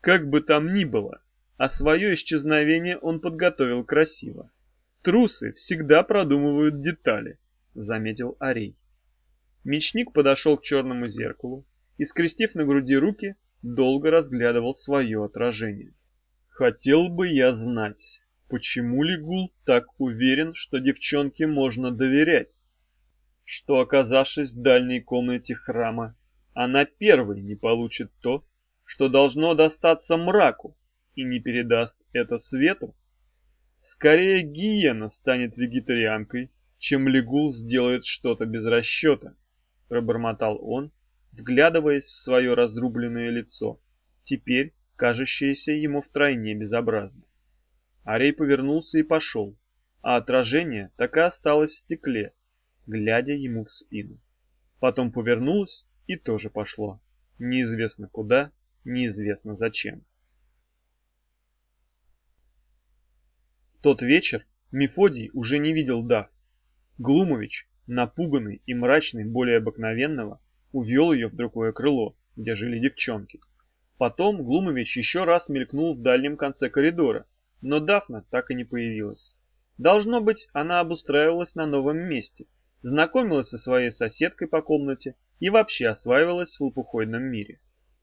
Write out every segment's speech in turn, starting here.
Как бы там ни было, а свое исчезновение он подготовил красиво. Трусы всегда продумывают детали, заметил Арей. Мечник подошел к черному зеркалу и, скрестив на груди руки, долго разглядывал свое отражение. Хотел бы я знать, почему Лигул так уверен, что девчонке можно доверять? Что, оказавшись в дальней комнате храма, она первой не получит то, что должно достаться мраку, и не передаст это свету? Скорее Гиена станет вегетарианкой, чем Лигул сделает что-то без расчета, пробормотал он, вглядываясь в свое разрубленное лицо, теперь кажущееся ему втройне безобразным. Арей повернулся и пошел, а отражение так и осталось в стекле, глядя ему в спину. Потом повернулось и тоже пошло. Неизвестно куда, неизвестно зачем. В тот вечер Мефодий уже не видел Дав. Глумович, напуганный и мрачный более обыкновенного, увел ее в другое крыло, где жили девчонки. Потом Глумович еще раз мелькнул в дальнем конце коридора, но Дафна так и не появилась. Должно быть, она обустраивалась на новом месте, знакомилась со своей соседкой по комнате и вообще осваивалась в лопухойном мире.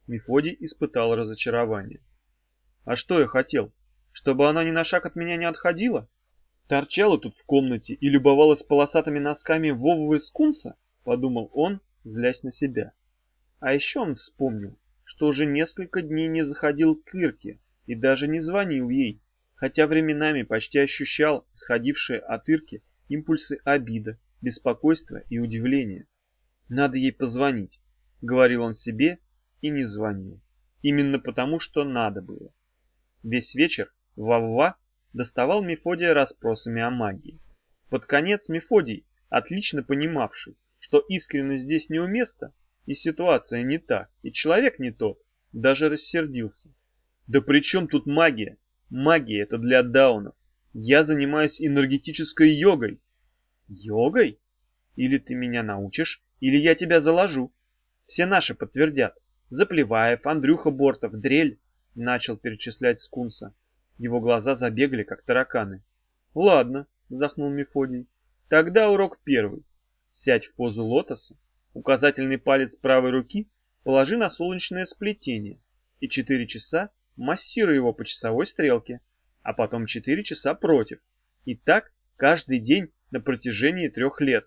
Мефодий испытал разочарование. А что я хотел? Чтобы она ни на шаг от меня не отходила? Торчала тут в комнате и любовалась полосатыми носками Вовы скунса, подумал он, злясь на себя. А еще он вспомнил, что уже несколько дней не заходил к Ирке и даже не звонил ей, хотя временами почти ощущал сходившие от Ирки импульсы обида, беспокойства и удивления. «Надо ей позвонить», — говорил он себе и не звонил. Именно потому, что надо было. Весь вечер Вавва доставал Мефодия расспросами о магии. Под конец Мефодий, отлично понимавший, что искренность здесь неуместна, и ситуация не та, и человек не тот, даже рассердился. Да при чем тут магия? Магия это для даунов. Я занимаюсь энергетической йогой. Йогой? Или ты меня научишь, или я тебя заложу. Все наши подтвердят. Заплеваев, Андрюха Бортов, Дрель, начал перечислять Скунса. Его глаза забегали, как тараканы. «Ладно», — вздохнул Мефодий. «Тогда урок первый. Сядь в позу лотоса, указательный палец правой руки положи на солнечное сплетение и четыре часа массируй его по часовой стрелке, а потом четыре часа против. И так каждый день на протяжении трех лет.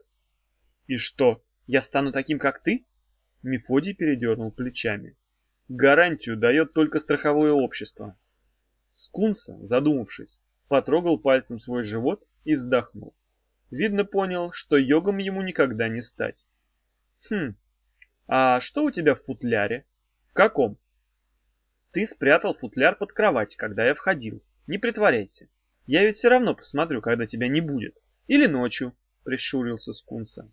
И что, я стану таким, как ты?» Мефодий передернул плечами. «Гарантию дает только страховое общество. Скунса, задумавшись, потрогал пальцем свой живот и вздохнул. Видно понял, что йогом ему никогда не стать. Хм, а что у тебя в футляре? В каком? Ты спрятал футляр под кровать, когда я входил. Не притворяйся. Я ведь все равно посмотрю, когда тебя не будет. Или ночью, прищурился Скунса.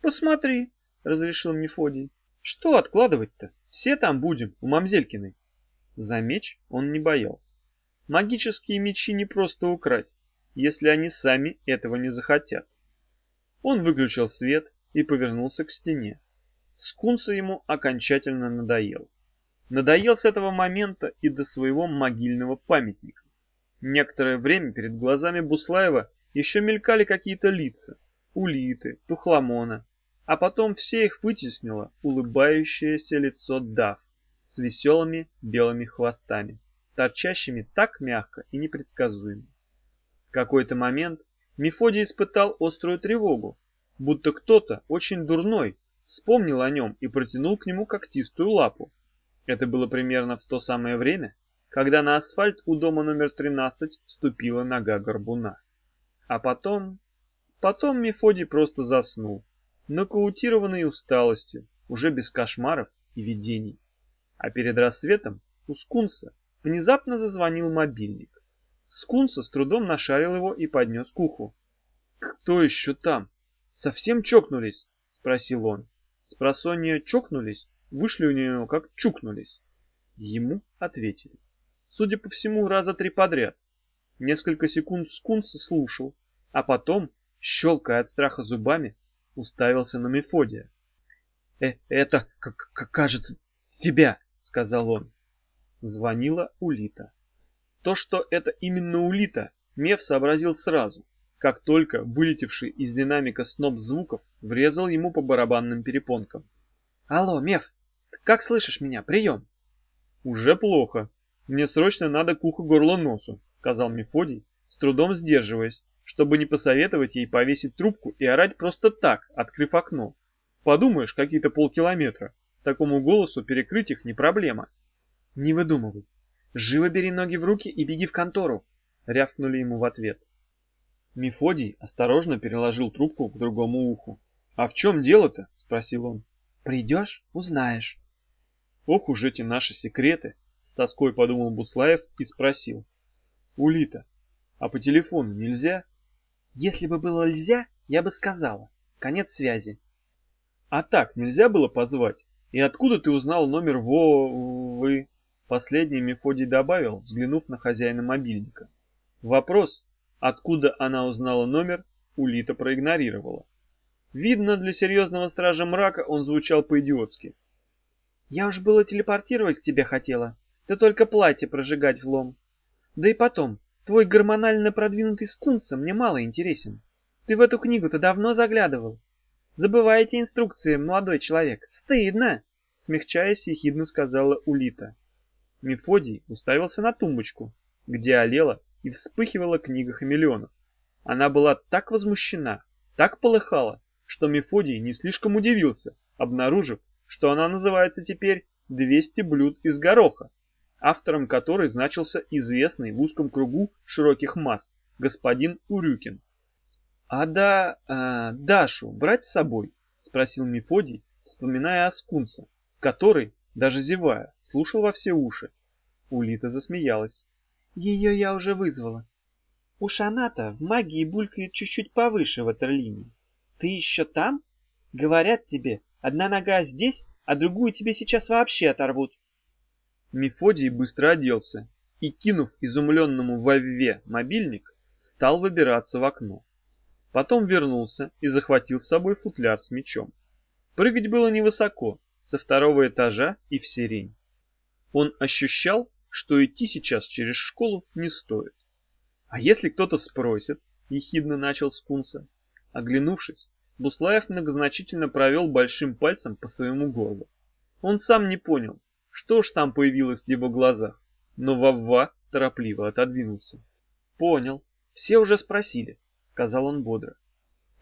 Посмотри, разрешил Мефодий. Что откладывать-то? Все там будем, у мамзелькиной. За меч он не боялся. Магические мечи не просто украсть, если они сами этого не захотят. Он выключил свет и повернулся к стене. Скунса ему окончательно надоел. Надоел с этого момента и до своего могильного памятника. Некоторое время перед глазами Буслаева еще мелькали какие-то лица, улиты, тухламона, а потом все их вытеснило улыбающееся лицо Дав с веселыми белыми хвостами торчащими так мягко и непредсказуемо. В какой-то момент Мефодий испытал острую тревогу, будто кто-то очень дурной вспомнил о нем и протянул к нему когтистую лапу. Это было примерно в то самое время, когда на асфальт у дома номер 13 вступила нога горбуна. А потом... Потом Мефодий просто заснул, нокаутированный усталостью, уже без кошмаров и видений. А перед рассветом у скунса Внезапно зазвонил мобильник. Скунса с трудом нашарил его и поднес к уху. «Кто еще там? Совсем чокнулись?» — спросил он. Спросонья чокнулись, вышли у него как чукнулись. Ему ответили. Судя по всему, раза три подряд. Несколько секунд Скунса слушал, а потом, щелкая от страха зубами, уставился на Мефодия. «Э, «Это, как кажется, тебя», — сказал он. Звонила Улита. То, что это именно Улита, Мев сообразил сразу, как только вылетевший из динамика сноп звуков врезал ему по барабанным перепонкам. «Алло, Мев, как слышишь меня? Прием!» «Уже плохо. Мне срочно надо к уху горло носу», — сказал Мефодий, с трудом сдерживаясь, чтобы не посоветовать ей повесить трубку и орать просто так, открыв окно. Подумаешь, какие-то полкилометра. Такому голосу перекрыть их не проблема. «Не выдумывай. Живо бери ноги в руки и беги в контору», — рявкнули ему в ответ. Мефодий осторожно переложил трубку к другому уху. «А в чем дело-то?» — спросил он. «Придешь — узнаешь». «Ох уж эти наши секреты!» — с тоской подумал Буслаев и спросил. «Улита, а по телефону нельзя?» «Если бы было нельзя, я бы сказала. Конец связи». «А так нельзя было позвать? И откуда ты узнал номер во... вы?» Последний Мефодий добавил, взглянув на хозяина мобильника. Вопрос, Откуда она узнала номер, Улита проигнорировала. Видно, для серьезного стража мрака он звучал по-идиотски. «Я уж было телепортировать к тебе хотела, ты только платье прожигать влом. Да и потом, твой гормонально продвинутый скунса мне мало интересен. Ты в эту книгу-то давно заглядывал. Забываете инструкции, молодой человек. Стыдно!» Смягчаясь, ехидно сказала Улита. Мефодий уставился на тумбочку, где олела и вспыхивала книга хамелеонов. Она была так возмущена, так полыхала, что Мефодий не слишком удивился, обнаружив, что она называется теперь «200 блюд из гороха», автором которой значился известный в узком кругу широких масс господин Урюкин. «А да, э, Дашу брать с собой?» — спросил Мефодий, вспоминая о скунце, который, даже зевая, слушал во все уши. Улита засмеялась. Ее я уже вызвала. Уж она-то в магии булькает чуть-чуть повыше ватерлинии. Ты еще там? Говорят тебе, одна нога здесь, а другую тебе сейчас вообще оторвут. Мефодий быстро оделся и, кинув изумленному Вовве мобильник, стал выбираться в окно. Потом вернулся и захватил с собой футляр с мечом. Прыгать было невысоко, со второго этажа и в сирень. Он ощущал, что идти сейчас через школу не стоит. А если кто-то спросит, ехидно начал Скунса. Оглянувшись, Буслаев многозначительно провел большим пальцем по своему горлу. Он сам не понял, что ж там появилось в его глазах, но Вавва торопливо отодвинулся. «Понял, все уже спросили», — сказал он бодро.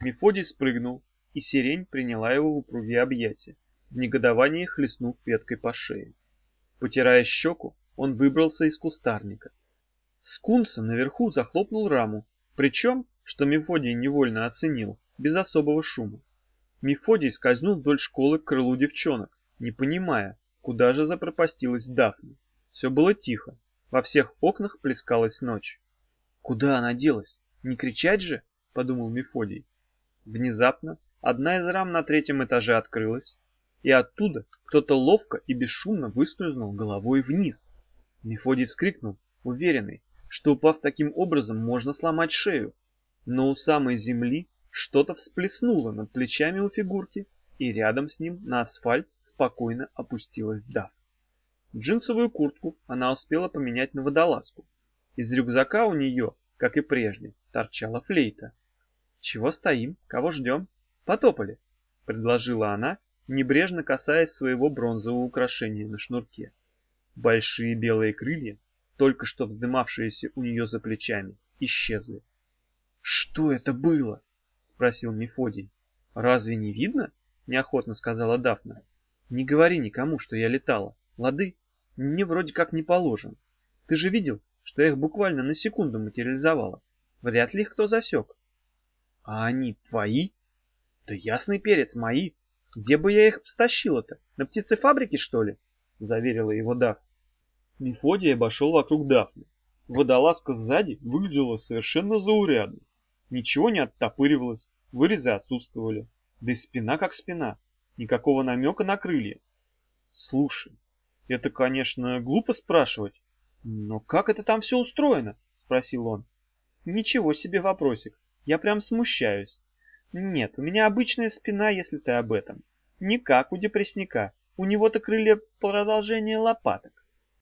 Мефодий спрыгнул, и сирень приняла его в упругие объятия, в негодовании хлестнув веткой по шее. Потирая щеку, он выбрался из кустарника. Скунса наверху захлопнул раму, причем, что Мефодий невольно оценил, без особого шума. Мефодий скользнул вдоль школы к крылу девчонок, не понимая, куда же запропастилась Дафна. Все было тихо, во всех окнах плескалась ночь. «Куда она делась? Не кричать же?» — подумал Мефодий. Внезапно одна из рам на третьем этаже открылась, и оттуда кто-то ловко и бесшумно выскользнул головой вниз. Мефодий вскрикнул, уверенный, что упав таким образом можно сломать шею. Но у самой земли что-то всплеснуло над плечами у фигурки, и рядом с ним на асфальт спокойно опустилась Дав. Джинсовую куртку она успела поменять на водолазку. Из рюкзака у нее, как и прежде, торчала флейта. «Чего стоим? Кого ждем? Потопали!» — предложила она, небрежно касаясь своего бронзового украшения на шнурке. Большие белые крылья, только что вздымавшиеся у нее за плечами, исчезли. «Что это было?» — спросил Мефодий. «Разве не видно?» — неохотно сказала Дафна. «Не говори никому, что я летала. Лады, мне вроде как не положено. Ты же видел, что я их буквально на секунду материализовала. Вряд ли их кто засек». «А они твои?» «Да ясный перец, мои. Где бы я их стащила-то? На птицефабрике, что ли?» — заверила его Даф. Мефодий обошел вокруг Дафны. Водолазка сзади выглядела совершенно заурядно. Ничего не оттопыривалось, вырезы отсутствовали. Да и спина как спина. Никакого намека на крылья. Слушай, это, конечно, глупо спрашивать, но как это там все устроено? Спросил он. Ничего себе вопросик. Я прям смущаюсь. Нет, у меня обычная спина, если ты об этом. Не как у депрессника. У него-то крылья продолжение лопаток.